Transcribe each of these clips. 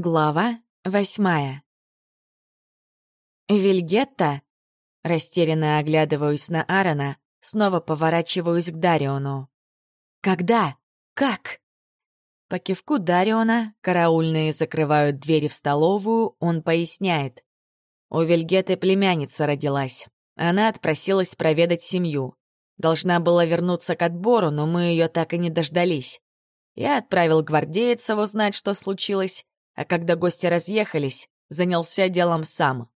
Глава восьмая. Вильгетта, растерянно оглядываюсь на Аарона, снова поворачиваюсь к Дариону. «Когда? Как?» По кивку Дариона караульные закрывают двери в столовую, он поясняет. У Вильгеты племянница родилась. Она отпросилась проведать семью. Должна была вернуться к отбору, но мы ее так и не дождались. Я отправил гвардейцев узнать, что случилось, а когда гости разъехались, занялся делом сам.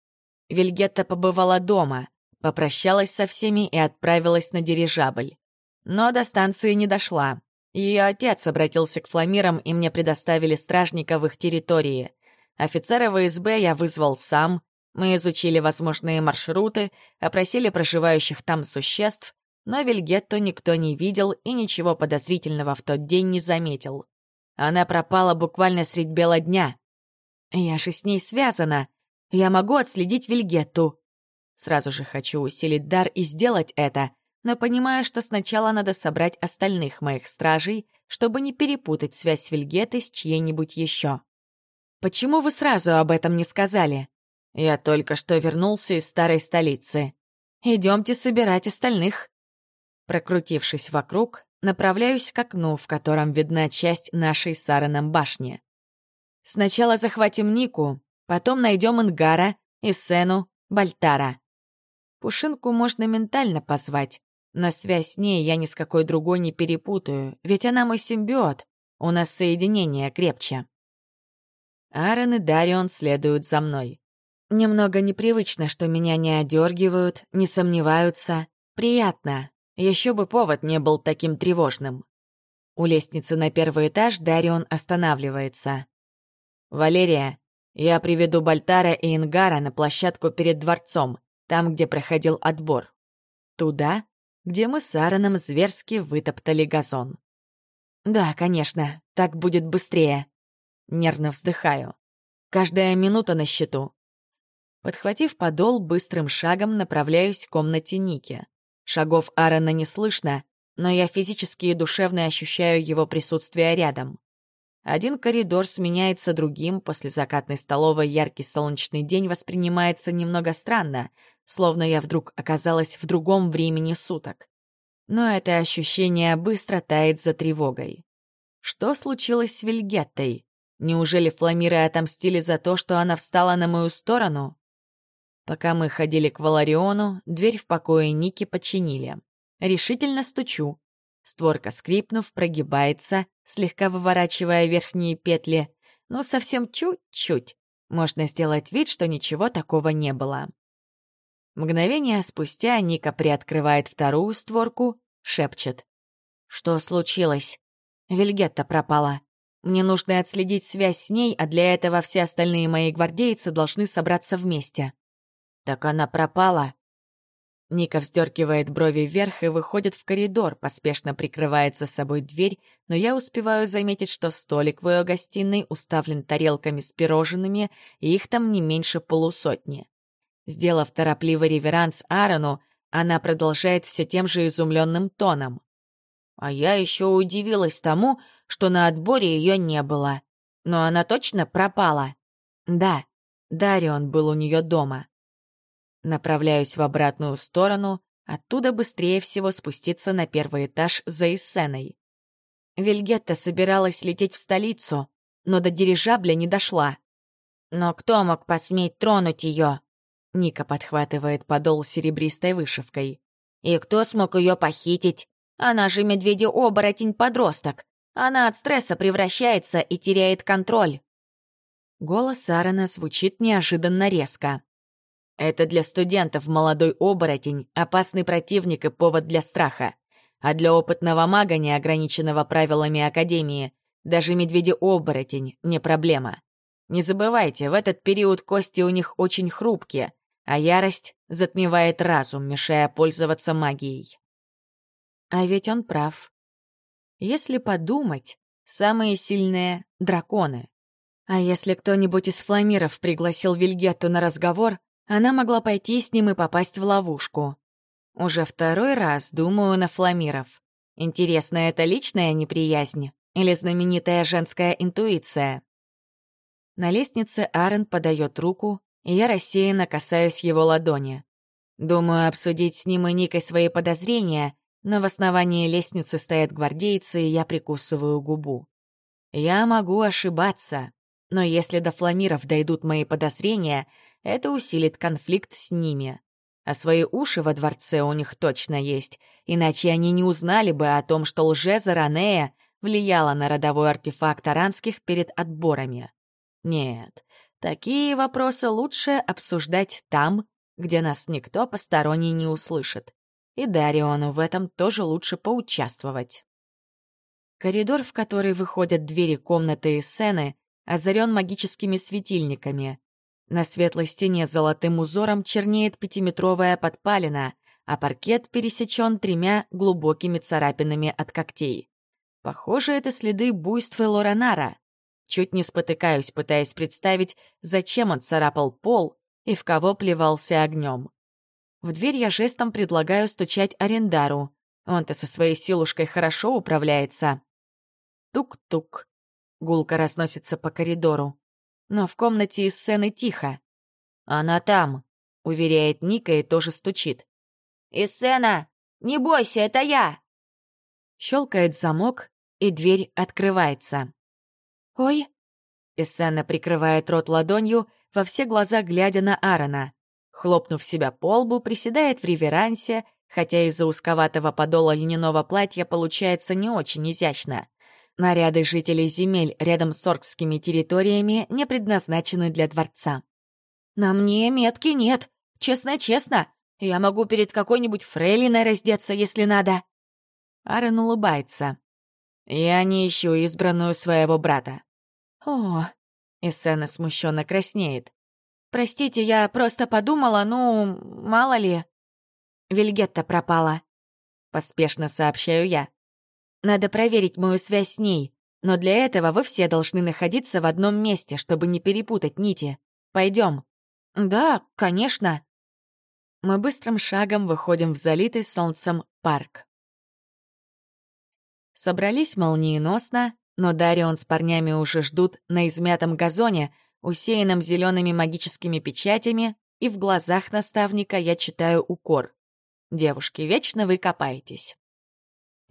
Вильгетта побывала дома, попрощалась со всеми и отправилась на дирижабль. Но до станции не дошла. Ее отец обратился к фламирам, и мне предоставили стражника в их территории. Офицера ВСБ я вызвал сам, мы изучили возможные маршруты, опросили проживающих там существ, но Вильгетту никто не видел и ничего подозрительного в тот день не заметил. Она пропала буквально средь бела дня. Я же с ней связана. Я могу отследить Вильгетту. Сразу же хочу усилить дар и сделать это, но понимаю, что сначала надо собрать остальных моих стражей, чтобы не перепутать связь с Вильгеттой с чьей-нибудь еще. Почему вы сразу об этом не сказали? Я только что вернулся из старой столицы. Идемте собирать остальных. Прокрутившись вокруг, Направляюсь к окну, в котором видна часть нашей с башни. Сначала захватим Нику, потом найдем Ингара, Исену, Бальтара. Пушинку можно ментально позвать, но связь с ней я ни с какой другой не перепутаю, ведь она мой симбиот, у нас соединение крепче. Аарон и Дарион следуют за мной. Немного непривычно, что меня не одергивают, не сомневаются. Приятно, еще бы повод не был таким тревожным. У лестницы на первый этаж Дарион останавливается. «Валерия, я приведу Бальтара и Ингара на площадку перед дворцом, там, где проходил отбор. Туда, где мы с Аароном зверски вытоптали газон. Да, конечно, так будет быстрее. Нервно вздыхаю. Каждая минута на счету. Подхватив подол, быстрым шагом направляюсь к комнате Ники. Шагов Аарона не слышно, но я физически и душевно ощущаю его присутствие рядом. Один коридор сменяется другим, после закатной столовой яркий солнечный день воспринимается немного странно, словно я вдруг оказалась в другом времени суток. Но это ощущение быстро тает за тревогой. Что случилось с Вильгеттой? Неужели фламиры отомстили за то, что она встала на мою сторону? Пока мы ходили к Валариону, дверь в покое Ники починили. Решительно стучу. Створка, скрипнув, прогибается, слегка выворачивая верхние петли, но совсем чуть-чуть. Можно сделать вид, что ничего такого не было. Мгновение спустя Ника приоткрывает вторую створку, шепчет. «Что случилось?» Вильгетта пропала. Мне нужно отследить связь с ней, а для этого все остальные мои гвардейцы должны собраться вместе. «Так она пропала?» Ника вздергивает брови вверх и выходит в коридор, поспешно прикрывает за собой дверь, но я успеваю заметить, что столик в ее гостиной уставлен тарелками с пирожными, и их там не меньше полусотни. Сделав торопливый реверанс Аарону, она продолжает все тем же изумленным тоном. А я еще удивилась тому, что на отборе ее не было. Но она точно пропала. Да, Дарион был у нее дома. Направляюсь в обратную сторону, оттуда быстрее всего спуститься на первый этаж за Иссеной. Вильгетта собиралась лететь в столицу, но до дирижабля не дошла. «Но кто мог посметь тронуть ее?» Ника подхватывает подол серебристой вышивкой. «И кто смог ее похитить? Она же медведя-оборотень-подросток. Она от стресса превращается и теряет контроль». Голос Аарона звучит неожиданно резко. Это для студентов молодой оборотень, опасный противник и повод для страха. А для опытного мага, не ограниченного правилами Академии, даже медведи-оборотень не проблема. Не забывайте, в этот период кости у них очень хрупкие, а ярость затмевает разум, мешая пользоваться магией. А ведь он прав. Если подумать, самые сильные — драконы. А если кто-нибудь из фламиров пригласил Вильгетту на разговор, она могла пойти с ним и попасть в ловушку. Уже второй раз думаю на фламиров. Интересно, это личная неприязнь или знаменитая женская интуиция? На лестнице Аарон подает руку, и я рассеянно касаюсь его ладони. Думаю обсудить с ним и Никой свои подозрения, но в основании лестницы стоят гвардейцы, и я прикусываю губу. Я могу ошибаться, но если до фламиров дойдут мои подозрения, это усилит конфликт с ними. А свои уши во дворце у них точно есть, иначе они не узнали бы о том, что лже-Заранея влияла на родовой артефакт аранских перед отборами. Нет, такие вопросы лучше обсуждать там, где нас никто посторонний не услышит. И Дариону в этом тоже лучше поучаствовать. Коридор, в который выходят двери комнаты и сцены, озарен магическими светильниками. На светлой стене с золотым узором чернеет пятиметровая подпалина, а паркет пересечен тремя глубокими царапинами от когтей. Похоже, это следы буйства Лоранара. Чуть не спотыкаюсь, пытаясь представить, зачем он царапал пол и в кого плевался огнем. В дверь я жестом предлагаю стучать арендару. Он-то со своей силушкой хорошо управляется. Тук-тук. Гулка разносится по коридору. Но в комнате из сцены тихо. «Она там», — уверяет Ника и тоже стучит. «Иссена, не бойся, это я!» Щелкает замок, и дверь открывается. «Ой!» Эссена прикрывает рот ладонью, во все глаза глядя на Аарона. Хлопнув себя по лбу, приседает в реверансе, хотя из-за узковатого подола льняного платья получается не очень изящно. Наряды жителей земель рядом с оркскими территориями не предназначены для дворца. «На мне метки нет, честно-честно. Я могу перед какой-нибудь фрейлиной раздеться, если надо». Аарон улыбается. Я не ищу избранную своего брата. О, Эссена смущенно краснеет. Простите, я просто подумала, ну, мало ли. Вильгетта пропала. Поспешно сообщаю я. Надо проверить мою связь с ней, но для этого вы все должны находиться в одном месте, чтобы не перепутать нити. Пойдем. Да, конечно. Мы быстрым шагом выходим в залитый солнцем парк. Собрались молниеносно, но Дарион с парнями уже ждут на измятом газоне, усеянном зелеными магическими печатями, и в глазах наставника я читаю укор. «Девушки, вечно вы копаетесь».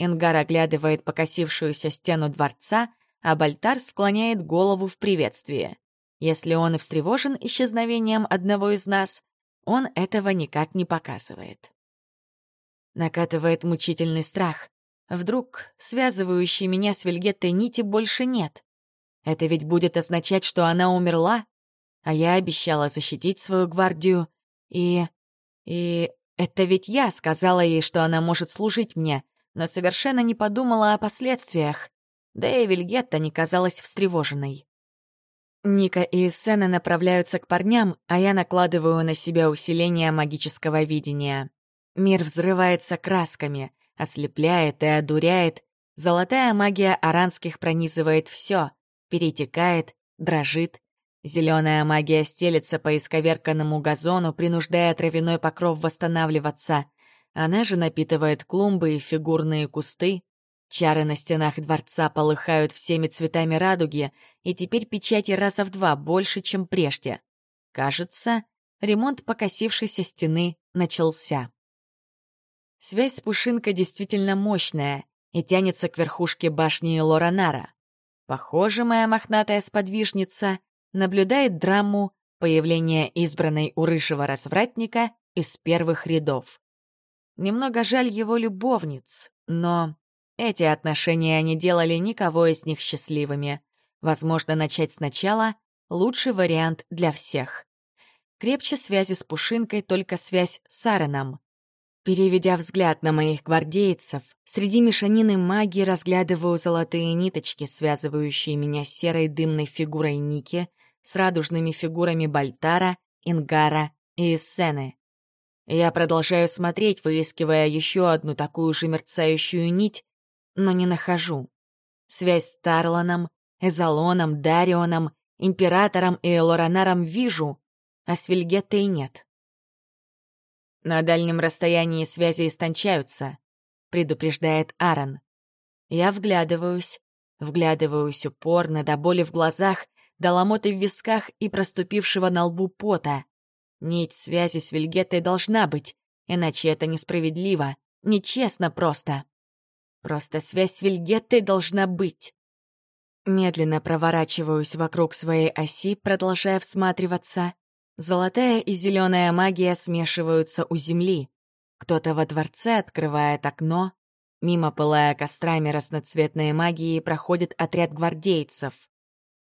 Ингар оглядывает покосившуюся стену дворца, а Бальтар склоняет голову в приветствии. Если он и встревожен исчезновением одного из нас, он этого никак не показывает. Накатывает мучительный страх. Вдруг связывающей меня с Вильгеттой нити больше нет. Это ведь будет означать, что она умерла, а я обещала защитить свою гвардию. И... и... это ведь я сказала ей, что она может служить мне, но совершенно не подумала о последствиях. Да и Вильгетта не казалась встревоженной. Ника и Сена направляются к парням, а я накладываю на себя усиление магического видения. Мир взрывается красками ослепляет и одуряет. Золотая магия аранских пронизывает все, перетекает, дрожит. Зеленая магия стелется по исковерканному газону, принуждая травяной покров восстанавливаться. Она же напитывает клумбы и фигурные кусты. Чары на стенах дворца полыхают всеми цветами радуги, и теперь печати раза в два больше, чем прежде. Кажется, ремонт покосившейся стены начался. Связь с Пушинкой действительно мощная и тянется к верхушке башни Лоранара. Похоже, моя мохнатая сподвижница наблюдает драму появления избранной у рыжего развратника из первых рядов. Немного жаль его любовниц, но эти отношения не делали никого из них счастливыми. Возможно, начать сначала — лучший вариант для всех. Крепче связи с Пушинкой только связь с Ареном. Переведя взгляд на моих гвардейцев, среди мешанины магии разглядываю золотые ниточки, связывающие меня с серой дымной фигурой Ники, с радужными фигурами Бальтара, Ингара и Эссены. Я продолжаю смотреть, выискивая еще одну такую же мерцающую нить, но не нахожу. Связь с Тарланом, Эзолоном, Дарионом, Императором и Элоранаром вижу, а с Вильгеттой нет. На дальнем расстоянии связи истончаются, предупреждает Аарон. Я вглядываюсь, вглядываюсь упорно, до боли в глазах, до ломоты в висках и проступившего на лбу пота. Нить связи с Вильгеттой должна быть, иначе это несправедливо, нечестно просто. Просто связь с Вильгеттой должна быть. Медленно проворачиваюсь вокруг своей оси, продолжая всматриваться. Золотая и зеленая магия смешиваются у земли. Кто-то во дворце открывает окно. Мимо пылая кострами разноцветной магии проходит отряд гвардейцев.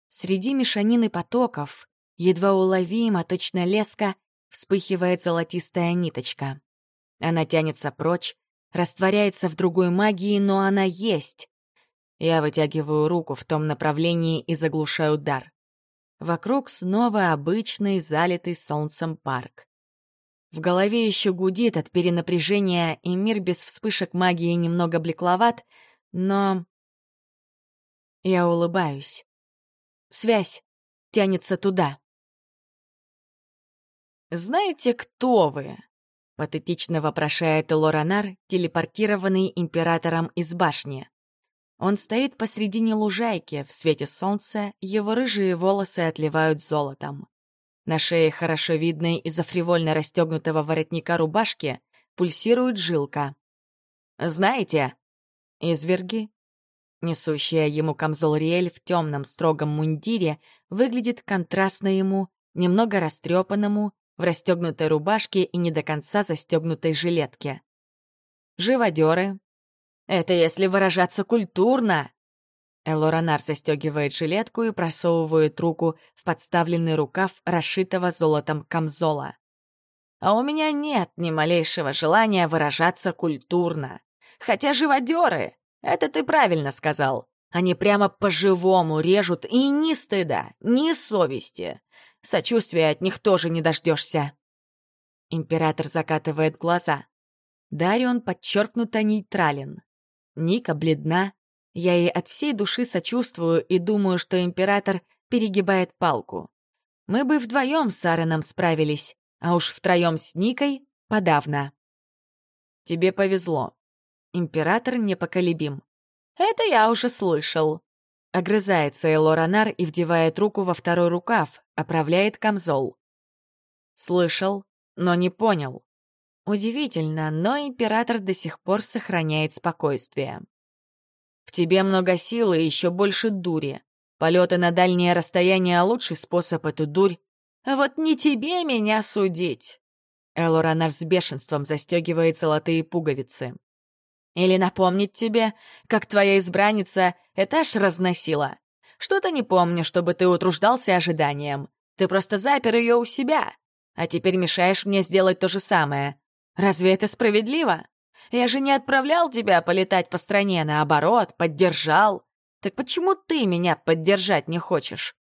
Среди мешанины потоков, едва уловимо, точно леска, вспыхивает золотистая ниточка. Она тянется прочь, растворяется в другой магии, но она есть. Я вытягиваю руку в том направлении и заглушаю удар. Вокруг снова обычный, залитый солнцем парк. В голове еще гудит от перенапряжения, и мир без вспышек магии немного блекловат, но... Я улыбаюсь. Связь тянется туда. «Знаете, кто вы?» — патетично вопрошает Лоранар, телепортированный императором из башни. Он стоит посредине лужайки, в свете солнца, его рыжие волосы отливают золотом. На шее, хорошо видной из-за фривольно расстегнутого воротника рубашки, пульсирует жилка. «Знаете?» Изверги, несущая ему камзол Риэль в темном строгом мундире, выглядит контрастно ему, немного растрепанному, в расстегнутой рубашке и не до конца застегнутой жилетке. Живодеры, это если выражаться культурно. Элоранар застегивает жилетку и просовывает руку в подставленный рукав расшитого золотом камзола. А у меня нет ни малейшего желания выражаться культурно. Хотя живодеры, это ты правильно сказал. Они прямо по-живому режут, и ни стыда, ни совести. Сочувствия от них тоже не дождешься. Император закатывает глаза. Дарион подчеркнуто нейтрален. Ника бледна. Я ей от всей души сочувствую и думаю, что император перегибает палку. Мы бы вдвоем с Аароном справились, а уж втроем с Никой — подавно. Тебе повезло. Император непоколебим. Это я уже слышал. Огрызается Элоранар и вдевает руку во второй рукав, оправляет камзол. Слышал, но не понял. Удивительно, но император до сих пор сохраняет спокойствие. В тебе много силы и еще больше дури. Полеты на дальнее расстояние — лучший способ эту дурь. А вот не тебе меня судить. Элоранар с бешенством застегивает золотые пуговицы. Или напомнить тебе, как твоя избранница этаж разносила. Что-то не помню, чтобы ты утруждался ожиданием. Ты просто запер ее у себя. А теперь мешаешь мне сделать то же самое. Разве это справедливо? Я же не отправлял тебя полетать по стране, наоборот, поддержал. Так почему ты меня поддержать не хочешь?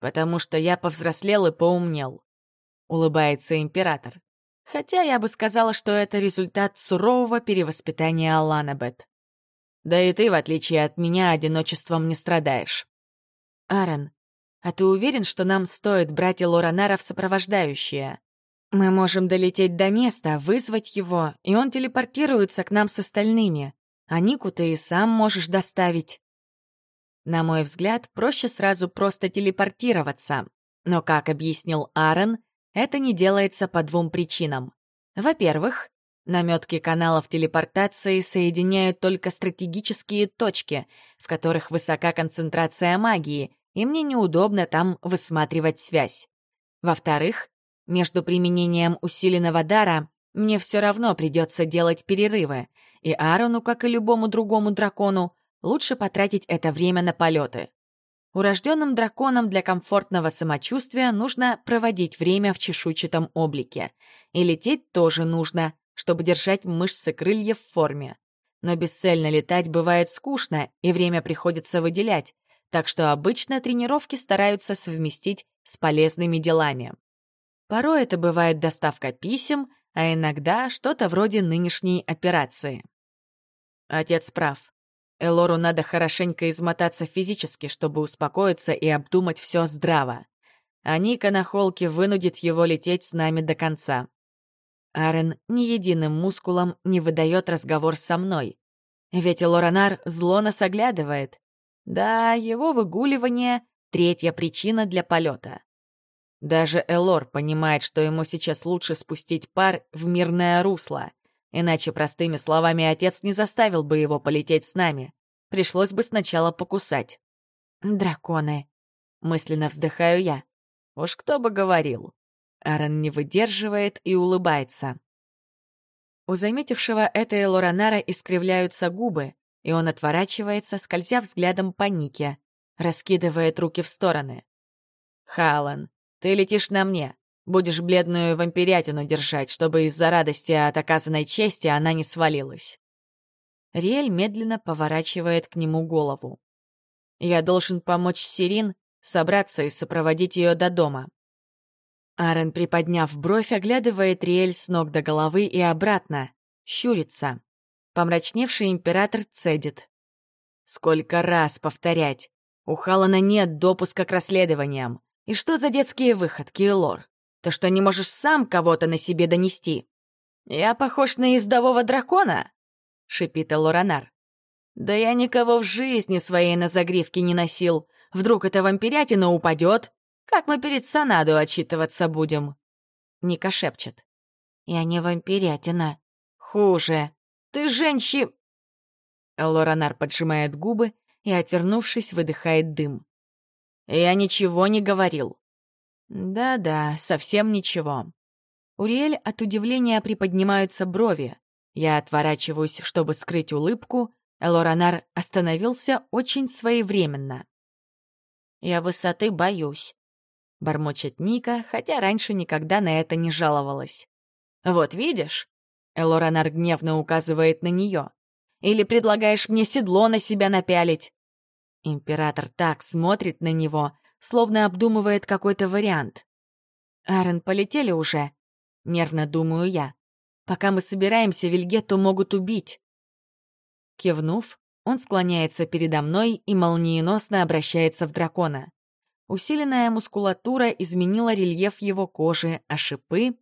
Потому что я повзрослел и поумнел, — улыбается император. Хотя я бы сказала, что это результат сурового перевоспитания Аланабет. Да и ты, в отличие от меня, одиночеством не страдаешь. Аарон, а ты уверен, что нам стоит брать Лоранара в сопровождающие? Мы можем долететь до места, вызвать его, и он телепортируется к нам с остальными. А Нику ты и сам можешь доставить. На мой взгляд, проще сразу просто телепортироваться. Но, как объяснил Аарон, это не делается по двум причинам. Во-первых, наметки каналов телепортации соединяют только стратегические точки, в которых высока концентрация магии, и мне неудобно там высматривать связь. Во-вторых, между применением усиленного дара мне все равно придется делать перерывы, и Аарону, как и любому другому дракону, лучше потратить это время на полеты. Урожденным драконам для комфортного самочувствия нужно проводить время в чешуйчатом облике. И лететь тоже нужно, чтобы держать мышцы крыльев в форме. Но бесцельно летать бывает скучно, и время приходится выделять, так что обычно тренировки стараются совместить с полезными делами. Порой это бывает доставка писем, а иногда что-то вроде нынешней операции. Отец прав. Элору надо хорошенько измотаться физически, чтобы успокоиться и обдумать все здраво. А Ника на холке вынудит его лететь с нами до конца. Арен ни единым мускулом не выдает разговор со мной. Ведь Лоранар зло нас оглядывает. Да, его выгуливание третья причина для полета. Даже Элор понимает, что ему сейчас лучше спустить пар в мирное русло, иначе, простыми словами, отец не заставил бы его полететь с нами. Пришлось бы сначала покусать. «Драконы», — мысленно вздыхаю я. Уж кто бы говорил. Аарон не выдерживает и улыбается. У заметившего это Элоранара искривляются губы, и он отворачивается, скользя взглядом по Нике, раскидывает руки в стороны. «Халан, ты летишь на мне. Будешь бледную вампирятину держать, чтобы из-за радости от оказанной чести она не свалилась». Риэль медленно поворачивает к нему голову. «Я должен помочь Сирин собраться и сопроводить ее до дома». Аарон, приподняв бровь, оглядывает Риэль с ног до головы и обратно, щурится. Помрачневший император цедит. Сколько раз повторять? У Халана нет допуска к расследованиям. И что за детские выходки, Лор? То, что не можешь сам кого-то на себе донести? Я похож на ездового дракона? Шипит Лоранар. Да я никого в жизни своей на загривке не носил. Вдруг эта вампирятина упадет? Как мы перед Санаду отчитываться будем? Ника шепчет. Я не вампирятина. Хуже. Ты женщи...» Лоранар поджимает губы и, отвернувшись, выдыхает дым. «Я ничего не говорил». «Да-да, совсем ничего». Уриэль от удивления приподнимаются брови. Я отворачиваюсь, чтобы скрыть улыбку. Элоранар остановился очень своевременно. «Я высоты боюсь», — бормочет Ника, хотя раньше никогда на это не жаловалась. «Вот видишь, Элоранар гневно указывает на нее. «Или предлагаешь мне седло на себя напялить?» Император так смотрит на него, словно обдумывает какой-то вариант. «Аарон, полетели уже?» Нервно думаю я. «Пока мы собираемся, Вильгетту могут убить». Кивнув, он склоняется передо мной и молниеносно обращается в дракона. Усиленная мускулатура изменила рельеф его кожи, а шипы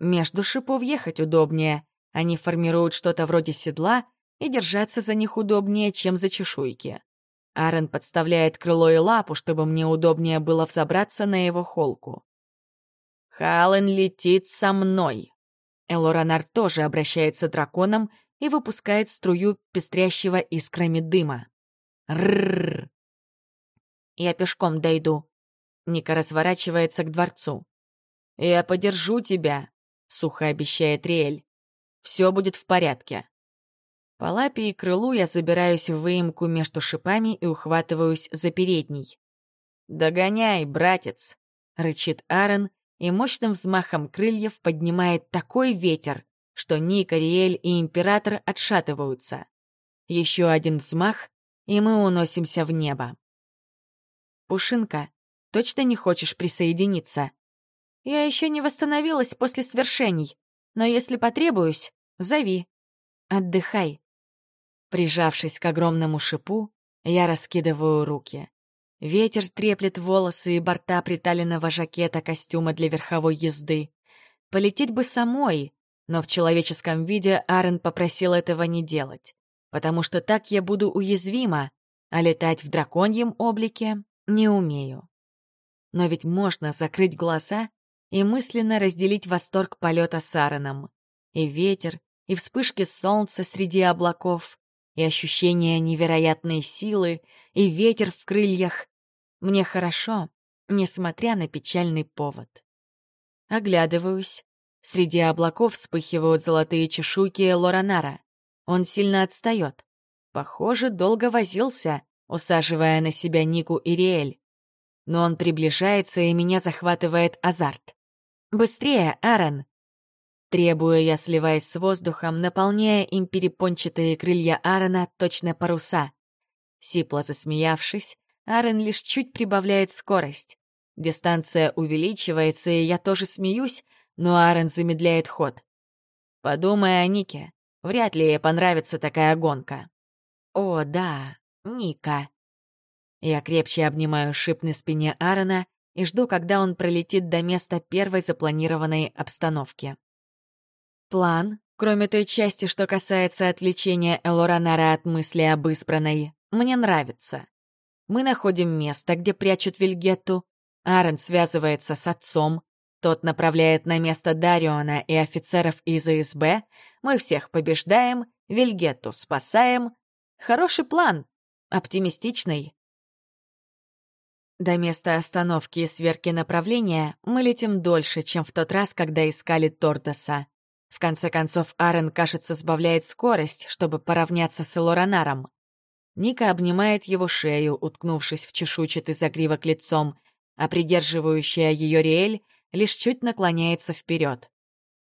между шипов ехать удобнее. Они формируют что-то вроде седла, и держаться за них удобнее, чем за чешуйки. Аарон подставляет крыло и лапу, чтобы мне удобнее было взобраться на его холку. «Хален летит со мной!» Элоранар тоже обращается драконом и выпускает струю пестрящего искрами дыма. Рррр. Я пешком дойду. Ника разворачивается к дворцу. Я подержу тебя. — сухо обещает Риэль. «Все будет в порядке». По лапе и крылу я забираюсь в выемку между шипами и ухватываюсь за передний. «Догоняй, братец!» — рычит Аарон и мощным взмахом крыльев поднимает такой ветер, что Ник, Ариэль и Император отшатываются. Еще один взмах, и мы уносимся в небо. «Пушинка, точно не хочешь присоединиться?» Я еще не восстановилась после свершений, но если потребуюсь, зови. Отдыхай. Прижавшись к огромному шипу, я раскидываю руки. Ветер треплет волосы и борта приталенного жакета костюма для верховой езды. Полететь бы самой, но в человеческом виде Арен попросил этого не делать, потому что так я буду уязвима, а летать в драконьем облике не умею. Но ведь можно закрыть глаза и мысленно разделить восторг полета с Аароном. И ветер, и вспышки солнца среди облаков, и ощущение невероятной силы, и ветер в крыльях. Мне хорошо, несмотря на печальный повод. Оглядываюсь. Среди облаков вспыхивают золотые чешуйки Лоранара. Он сильно отстает. Похоже, долго возился, усаживая на себя Нику и Риэль. Но он приближается, и меня захватывает азарт. «Быстрее, Аарон!» Требую я, сливаясь с воздухом, наполняя им перепончатые крылья Аарона точно паруса. Сипло засмеявшись, Аарон лишь чуть прибавляет скорость. Дистанция увеличивается, и я тоже смеюсь, но Аарон замедляет ход. Подумай о Нике. Вряд ли ей понравится такая гонка. О, да, Ника. Я крепче обнимаю шип на спине Аарона и жду, когда он пролетит до места первой запланированной обстановки. План, кроме той части, что касается отвлечения Элоранара от мысли об избранной, мне нравится. Мы находим место, где прячут Вильгетту. Аарон связывается с отцом. Тот направляет на место Дариона и офицеров из ИСБ. Мы всех побеждаем, Вильгетту спасаем. Хороший план. Оптимистичный. До места остановки и сверки направления мы летим дольше, чем в тот раз, когда искали Тордоса. В конце концов, Аарон, кажется, сбавляет скорость, чтобы поравняться с Элоранаром. Ника обнимает его шею, уткнувшись в чешуйчатый загривок лицом, а придерживающая ее Риэль лишь чуть наклоняется вперед.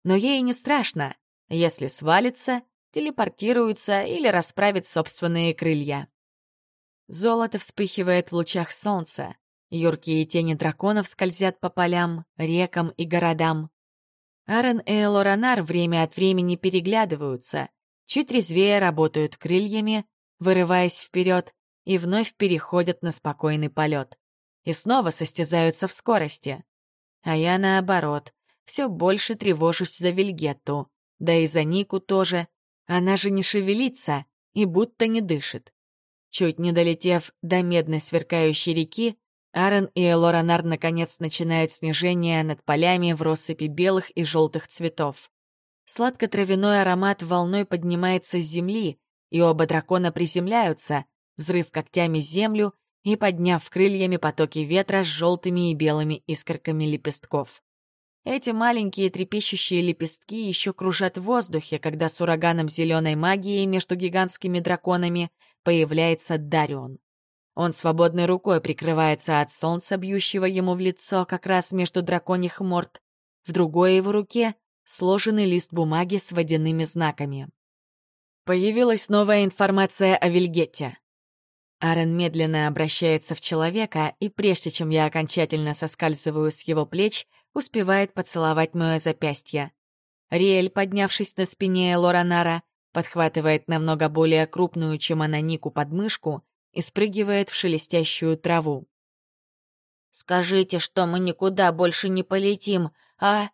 Но ей не страшно, если свалится, телепортируется или расправит собственные крылья. Золото вспыхивает в лучах солнца, юркие тени драконов скользят по полям, рекам и городам. Аарон и Элоранар время от времени переглядываются, чуть резвее работают крыльями, вырываясь вперед, и вновь переходят на спокойный полет. И снова состязаются в скорости. А я, наоборот, все больше тревожусь за Вильгетту, да и за Нику тоже. Она же не шевелится и будто не дышит. Чуть не долетев до медно сверкающей реки, Аарон и Элоранар наконец начинают снижение над полями в россыпи белых и желтых цветов. Сладко-травяной аромат волной поднимается с земли, и оба дракона приземляются, взрыв когтями землю и подняв крыльями потоки ветра с желтыми и белыми искорками лепестков. Эти маленькие трепещущие лепестки еще кружат в воздухе, когда с ураганом зеленой магии между гигантскими драконами появляется Дарион. Он свободной рукой прикрывается от солнца, бьющего ему в лицо как раз между драконьих морд. В другой его руке сложенный лист бумаги с водяными знаками. Появилась новая информация о Вильгетте. Аарон медленно обращается в человека, и прежде чем я окончательно соскальзываю с его плеч, успевает поцеловать мое запястье. Риэль, поднявшись на спине Лоранара, подхватывает намного более крупную, чем она Нику, подмышку и спрыгивает в шелестящую траву. «Скажите, что мы никуда больше не полетим, а...»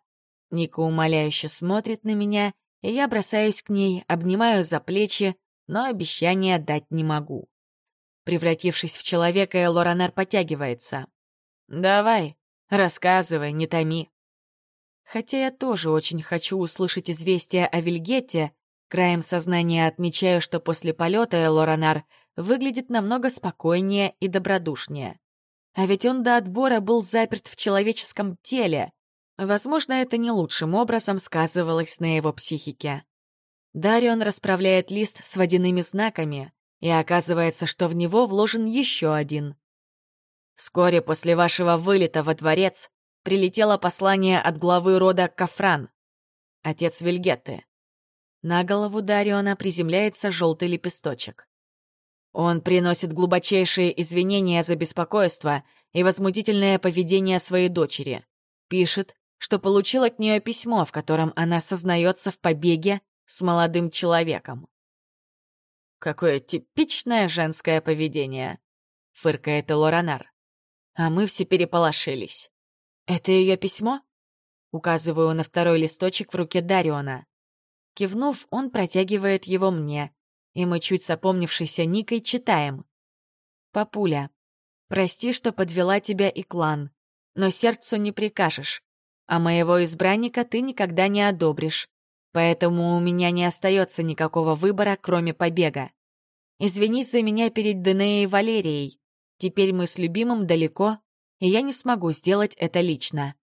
Ника умоляюще смотрит на меня и я бросаюсь к ней, обнимаю за плечи, но обещания дать не могу. Превратившись в человека, Лоранар подтягивается. «Давай, рассказывай, не томи». Хотя я тоже очень хочу услышать известие о Вильгетте, краем сознания отмечаю, что после полета Лоранар выглядит намного спокойнее и добродушнее. А ведь он до отбора был заперт в человеческом теле, Возможно, это не лучшим образом сказывалось на его психике. Дарион расправляет лист с водяными знаками, и оказывается, что в него вложен еще один. Вскоре после вашего вылета во дворец прилетело послание от главы рода Кафран, отец Вильгетты. На голову Дариона приземляется желтый лепесточек. Он приносит глубочайшие извинения за беспокойство и возмутительное поведение своей дочери. Пишет, что получил от нее письмо, в котором она сознается в побеге с молодым человеком. «Какое типичное женское поведение!» — фыркает Лоранар. А мы все переполошились. «Это ее письмо?» Указываю на второй листочек в руке Дариона. Кивнув, он протягивает его мне, и мы, чуть сопомнившейся Никой, читаем. «Папуля, прости, что подвела тебя и клан, но сердцу не прикажешь а моего избранника ты никогда не одобришь. Поэтому у меня не остается никакого выбора, кроме побега. Извинись за меня перед Денеей и Валерией. Теперь мы с любимым далеко, и я не смогу сделать это лично.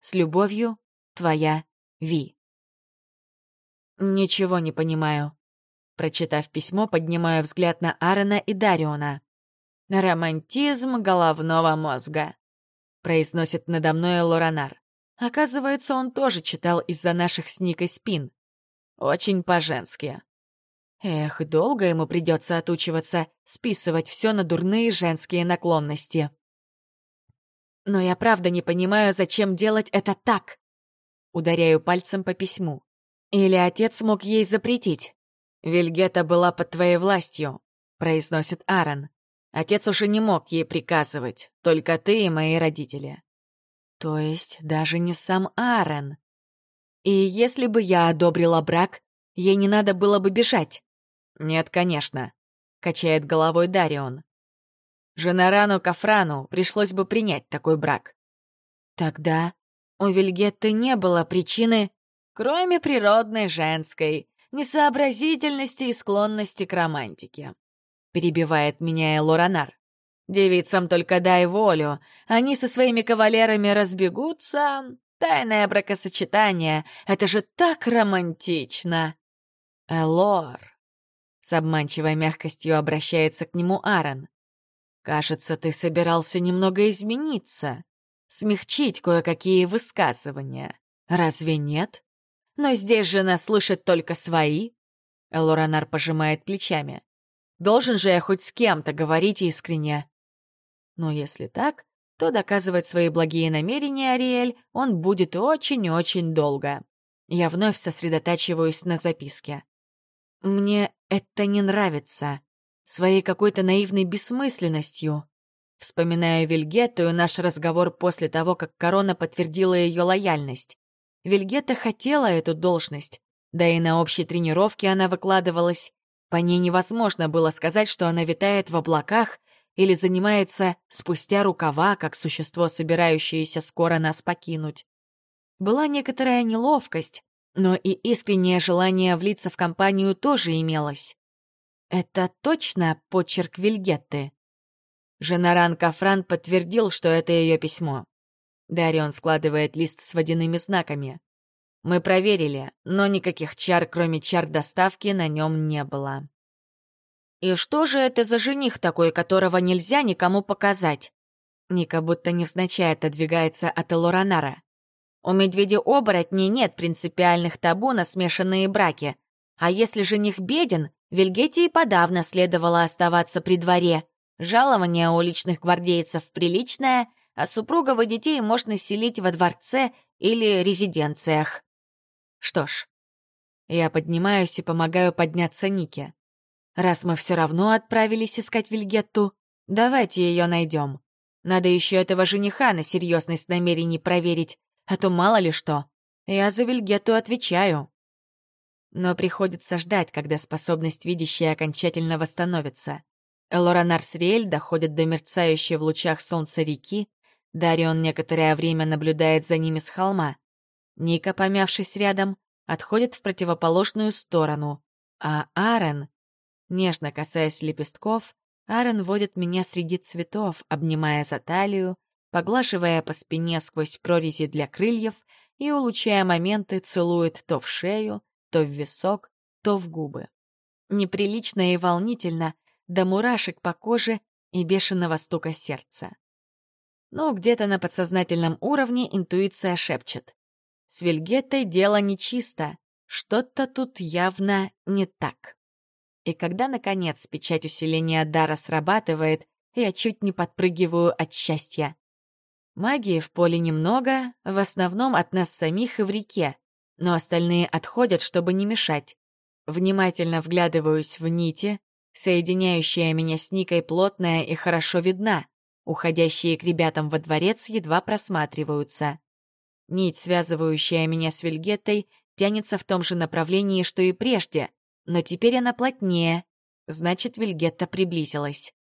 С любовью, твоя Ви. Ничего не понимаю. Прочитав письмо, поднимаю взгляд на Аарона и Дариона. «Романтизм головного мозга», — произносит надо мной Лоранар. Оказывается, он тоже читал из-за наших с Никой спин. Очень по-женски. Эх, долго ему придется отучиваться, списывать все на дурные женские наклонности. Но я правда не понимаю, зачем делать это так. Ударяю пальцем по письму. Или отец мог ей запретить. «Вильгета была под твоей властью», — произносит Аарон. «Отец уже не мог ей приказывать, только ты и мои родители. То есть даже не сам Аарон. И если бы я одобрила брак, ей не надо было бы бежать. Нет, конечно, качает головой Дарион. Женарану Кафрану пришлось бы принять такой брак. Тогда у Вильгетты не было причины, кроме природной женской, несообразительности и склонности к романтике. Перебивает меня Лоранар. Девицам только дай волю, они со своими кавалерами разбегутся. Тайное бракосочетание — это же так романтично. Элор. С обманчивой мягкостью обращается к нему Аарон. «Кажется, ты собирался немного измениться, смягчить кое-какие высказывания. Разве нет? Но здесь же нас слышат только свои». Элоранар пожимает плечами. «Должен же я хоть с кем-то говорить искренне». Но если так, то доказывать свои благие намерения Ариэль он будет очень-очень долго. Я вновь сосредотачиваюсь на записке. Мне это не нравится. Своей какой-то наивной бессмысленностью. Вспоминаю Вильгетту и наш разговор после того, как корона подтвердила ее лояльность. Вильгетта хотела эту должность, да и на общей тренировке она выкладывалась. По ней невозможно было сказать, что она витает в облаках или занимается спустя рукава, как существо, собирающееся скоро нас покинуть. Была некоторая неловкость, но и искреннее желание влиться в компанию тоже имелось. Это точно почерк Вильгетты. Женаран Кафран подтвердил, что это ее письмо. Дарион складывает лист с водяными знаками. Мы проверили, но никаких чар, кроме чар доставки, на нем не было. «И что же это за жених такой, которого нельзя никому показать?» Ника будто невзначай отодвигается от Элоранара. У медведя-оборотней нет принципиальных табу на смешанные браки. А если жених беден, Вильгете и подавно следовало оставаться при дворе. Жалование у личных гвардейцев приличное, а супругов и детей можно селить во дворце или резиденциях. Что ж, я поднимаюсь и помогаю подняться Нике. Раз мы все равно отправились искать Вильгетту, давайте ее найдем. Надо еще этого жениха на серьезность намерений проверить, а то мало ли что. Я за Вильгетту отвечаю. Но приходится ждать, когда способность видящей окончательно восстановится. Элоранар Сриэль доходит до мерцающей в лучах солнца реки, Дарион некоторое время наблюдает за ними с холма. Ника, помявшись рядом, отходит в противоположную сторону, а Аарон, нежно касаясь лепестков, Аарон водит меня среди цветов, обнимая за талию, поглаживая по спине сквозь прорези для крыльев и, улучшая моменты, целует то в шею, то в висок, то в губы. Неприлично и волнительно, до мурашек по коже и бешеного стука сердца. Но где-то на подсознательном уровне интуиция шепчет. С Вильгеттой дело нечисто, что-то тут явно не так. И когда, наконец, печать усиления дара срабатывает, я чуть не подпрыгиваю от счастья. Магии в поле немного, в основном от нас самих и в реке, но остальные отходят, чтобы не мешать. Внимательно вглядываюсь в нити, соединяющая меня с Никой плотная и хорошо видна, уходящие к ребятам во дворец едва просматриваются. Нить, связывающая меня с Вильгеттой, тянется в том же направлении, что и прежде, но теперь она плотнее, значит, Вильгетта приблизилась.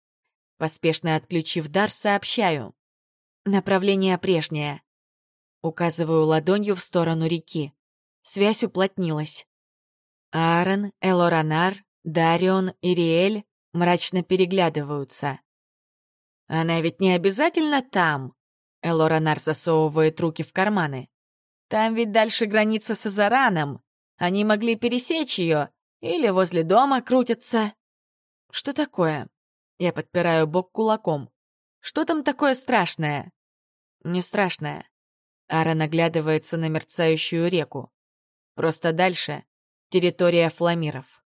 Поспешно отключив дар, сообщаю. Направление прежнее. Указываю ладонью в сторону реки. Связь уплотнилась. Аарон, Элоранар, Дарион и Риэль мрачно переглядываются. «Она ведь не обязательно там!» Элоранар засовывает руки в карманы. «Там ведь дальше граница с Азараном. Они могли пересечь ее или возле дома крутятся». «Что такое?» Я подпираю бок кулаком. Что там такое страшное?» «Не страшное». Ара наглядывается на мерцающую реку. «Просто дальше — территория фламиров».